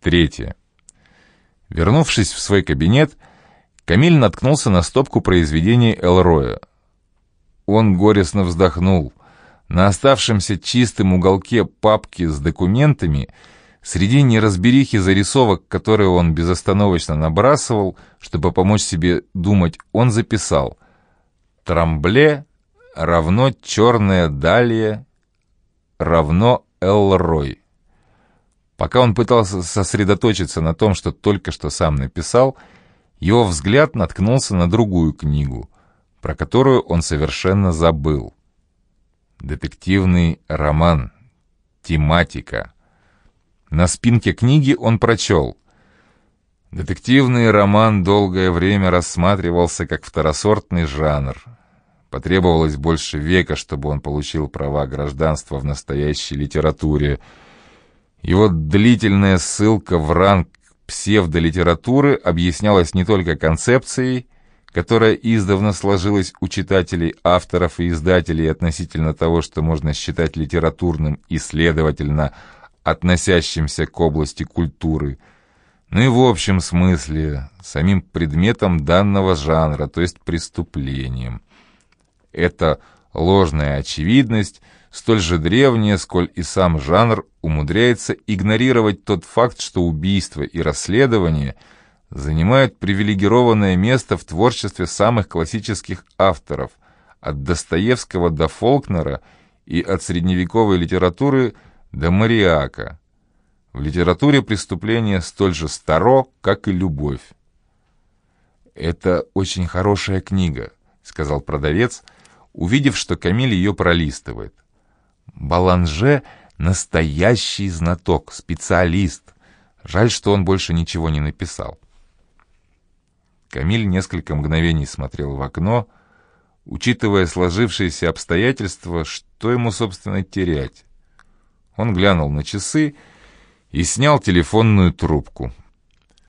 Третье. Вернувшись в свой кабинет, Камиль наткнулся на стопку произведений Элроя. Он горестно вздохнул. На оставшемся чистом уголке папки с документами, среди неразберихи зарисовок, которые он безостановочно набрасывал, чтобы помочь себе думать, он записал «Трамбле равно черная далия равно Элрой». Пока он пытался сосредоточиться на том, что только что сам написал, его взгляд наткнулся на другую книгу, про которую он совершенно забыл. Детективный роман. Тематика. На спинке книги он прочел. Детективный роман долгое время рассматривался как второсортный жанр. Потребовалось больше века, чтобы он получил права гражданства в настоящей литературе – его длительная ссылка в ранг псевдолитературы объяснялась не только концепцией, которая издавна сложилась у читателей, авторов и издателей относительно того, что можно считать литературным и, следовательно, относящимся к области культуры, но и в общем смысле самим предметом данного жанра, то есть преступлением. Это ложная очевидность – столь же древняя, сколь и сам жанр, умудряется игнорировать тот факт, что убийство и расследование занимают привилегированное место в творчестве самых классических авторов, от Достоевского до Фолкнера и от средневековой литературы до Мариака. В литературе преступление столь же старо, как и любовь. «Это очень хорошая книга», — сказал продавец, увидев, что Камиль ее пролистывает. Баланже — настоящий знаток, специалист. Жаль, что он больше ничего не написал. Камиль несколько мгновений смотрел в окно, учитывая сложившиеся обстоятельства, что ему, собственно, терять. Он глянул на часы и снял телефонную трубку —